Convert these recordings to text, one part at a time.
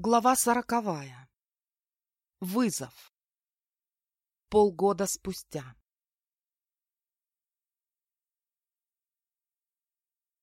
Глава сороковая. Вызов. Полгода спустя.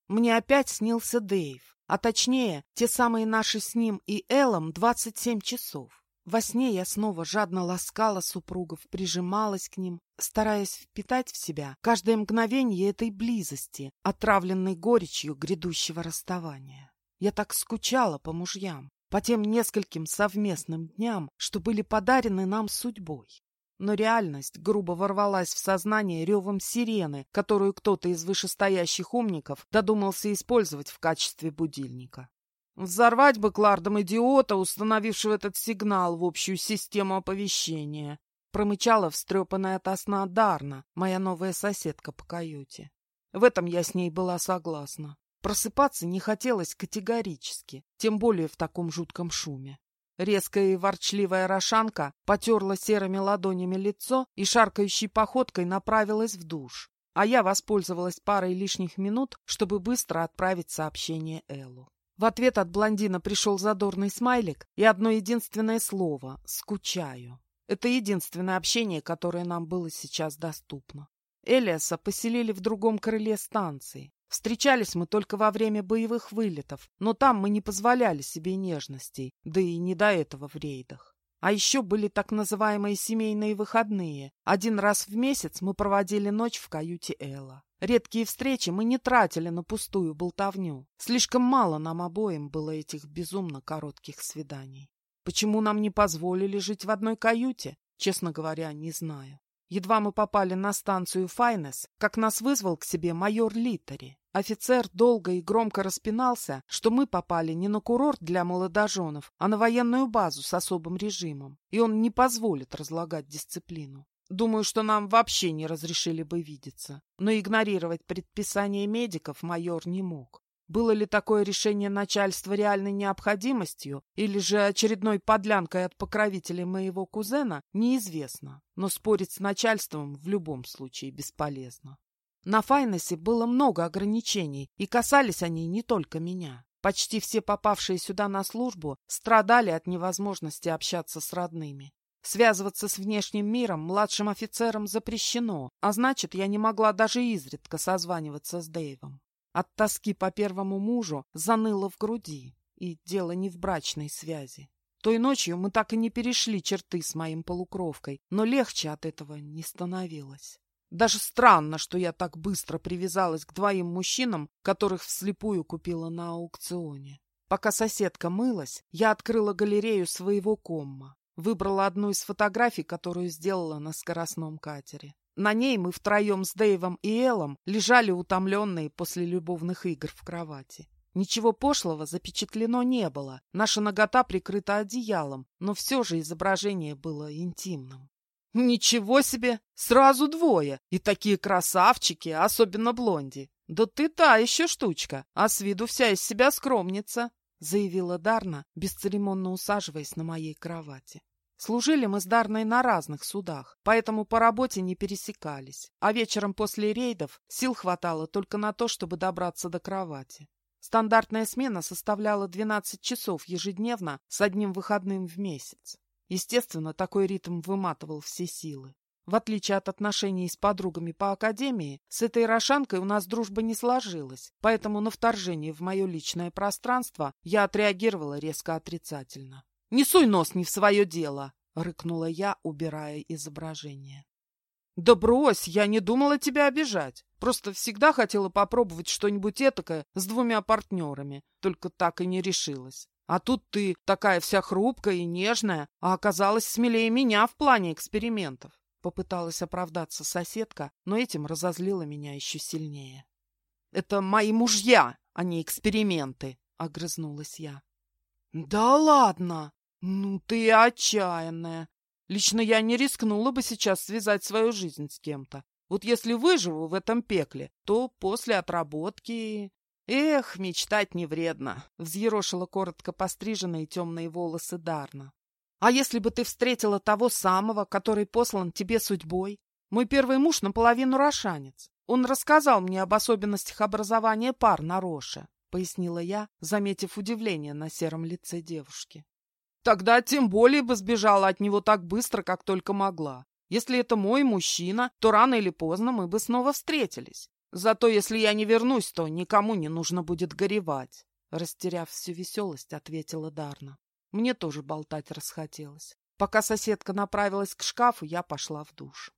Мне опять снился Дэйв, а точнее, те самые наши с ним и Эллом 27 часов. Во сне я снова жадно ласкала супругов, прижималась к ним, стараясь впитать в себя каждое мгновение этой близости, отравленной горечью грядущего расставания. Я так скучала по мужьям, по тем нескольким совместным дням, что были подарены нам судьбой. Но реальность грубо ворвалась в сознание ревом сирены, которую кто-то из вышестоящих умников додумался использовать в качестве будильника. Взорвать бы Клардом идиота, установившего этот сигнал в общую систему оповещения. Промычала встрепанная от сна Дарна, моя новая соседка по каюте. В этом я с ней была согласна. Просыпаться не хотелось категорически, тем более в таком жутком шуме. Резкая и ворчливая Рошанка потерла серыми ладонями лицо и шаркающей походкой направилась в душ, а я воспользовалась парой лишних минут, чтобы быстро отправить сообщение Эллу. В ответ от блондина пришел задорный смайлик и одно единственное слово — «скучаю». Это единственное общение, которое нам было сейчас доступно. Элиаса поселили в другом крыле станции. Встречались мы только во время боевых вылетов, но там мы не позволяли себе нежностей, да и не до этого в рейдах. А еще были так называемые семейные выходные. Один раз в месяц мы проводили ночь в каюте Элла. Редкие встречи мы не тратили на пустую болтовню. Слишком мало нам обоим было этих безумно коротких свиданий. Почему нам не позволили жить в одной каюте? Честно говоря, не знаю. Едва мы попали на станцию Файнес, как нас вызвал к себе майор Литтери. Офицер долго и громко распинался, что мы попали не на курорт для молодоженов, а на военную базу с особым режимом, и он не позволит разлагать дисциплину. Думаю, что нам вообще не разрешили бы видеться, но игнорировать предписание медиков майор не мог. Было ли такое решение начальства реальной необходимостью или же очередной подлянкой от покровителя моего кузена, неизвестно, но спорить с начальством в любом случае бесполезно. На Файнесе было много ограничений, и касались они не только меня. Почти все попавшие сюда на службу страдали от невозможности общаться с родными. Связываться с внешним миром младшим офицерам запрещено, а значит, я не могла даже изредка созваниваться с Дэйвом. От тоски по первому мужу заныло в груди, и дело не в брачной связи. Той ночью мы так и не перешли черты с моим полукровкой, но легче от этого не становилось. Даже странно, что я так быстро привязалась к двоим мужчинам, которых вслепую купила на аукционе. Пока соседка мылась, я открыла галерею своего комма. Выбрала одну из фотографий, которую сделала на скоростном катере. На ней мы втроем с Дэйвом и Эллом лежали утомленные после любовных игр в кровати. Ничего пошлого запечатлено не было, наша нагота прикрыта одеялом, но все же изображение было интимным. Ничего себе! Сразу двое! И такие красавчики, особенно блонди. Да ты та еще штучка, а с виду вся из себя скромница, заявила Дарна, бесцеремонно усаживаясь на моей кровати. Служили мы с Дарной на разных судах, поэтому по работе не пересекались, а вечером после рейдов сил хватало только на то, чтобы добраться до кровати. Стандартная смена составляла 12 часов ежедневно с одним выходным в месяц. Естественно, такой ритм выматывал все силы. В отличие от отношений с подругами по академии, с этой Рошанкой у нас дружба не сложилась, поэтому на вторжение в мое личное пространство я отреагировала резко отрицательно. «Не суй нос не в свое дело!» — рыкнула я, убирая изображение. «Да брось, я не думала тебя обижать. Просто всегда хотела попробовать что-нибудь этакое с двумя партнерами, только так и не решилась. А тут ты такая вся хрупкая и нежная, а оказалась смелее меня в плане экспериментов. Попыталась оправдаться соседка, но этим разозлила меня еще сильнее. «Это мои мужья, а не эксперименты», — огрызнулась я. «Да ладно! Ну ты отчаянная! Лично я не рискнула бы сейчас связать свою жизнь с кем-то. Вот если выживу в этом пекле, то после отработки «Эх, мечтать не вредно», — взъерошила коротко постриженные темные волосы Дарна. «А если бы ты встретила того самого, который послан тебе судьбой? Мой первый муж наполовину рошанец. Он рассказал мне об особенностях образования пар на Роше», — пояснила я, заметив удивление на сером лице девушки. Тогда тем более бы сбежала от него так быстро, как только могла. Если это мой мужчина, то рано или поздно мы бы снова встретились. Зато если я не вернусь, то никому не нужно будет горевать. Растеряв всю веселость, ответила Дарна. Мне тоже болтать расхотелось. Пока соседка направилась к шкафу, я пошла в душ.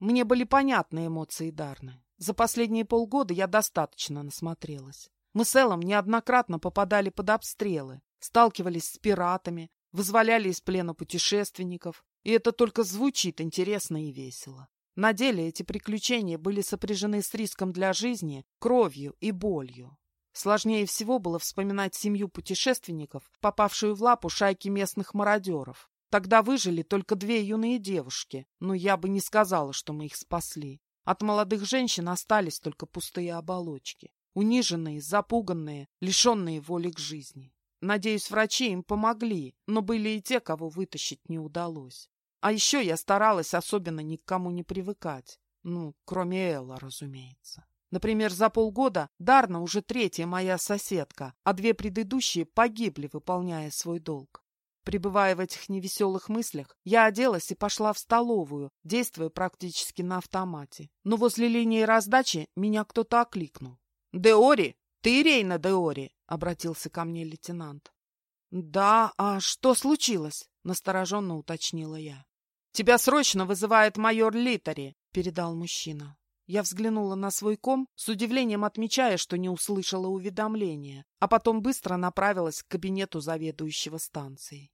Мне были понятны эмоции Дарны. За последние полгода я достаточно насмотрелась. Мы с Эллом неоднократно попадали под обстрелы, сталкивались с пиратами, вызволяли из плена путешественников, и это только звучит интересно и весело. На деле эти приключения были сопряжены с риском для жизни, кровью и болью. Сложнее всего было вспоминать семью путешественников, попавшую в лапу шайки местных мародеров. Тогда выжили только две юные девушки, но я бы не сказала, что мы их спасли. От молодых женщин остались только пустые оболочки, униженные, запуганные, лишенные воли к жизни. Надеюсь, врачи им помогли, но были и те, кого вытащить не удалось. А еще я старалась особенно ни к кому не привыкать. Ну, кроме Элла, разумеется. Например, за полгода Дарна уже третья моя соседка, а две предыдущие погибли, выполняя свой долг. Пребывая в этих невеселых мыслях, я оделась и пошла в столовую, действуя практически на автомате. Но возле линии раздачи меня кто-то окликнул. «Деори! Ты Рейна Деори!» — обратился ко мне лейтенант. «Да, а что случилось?» — настороженно уточнила я. «Тебя срочно вызывает майор Литари», — передал мужчина. Я взглянула на свой ком, с удивлением отмечая, что не услышала уведомления, а потом быстро направилась к кабинету заведующего станцией.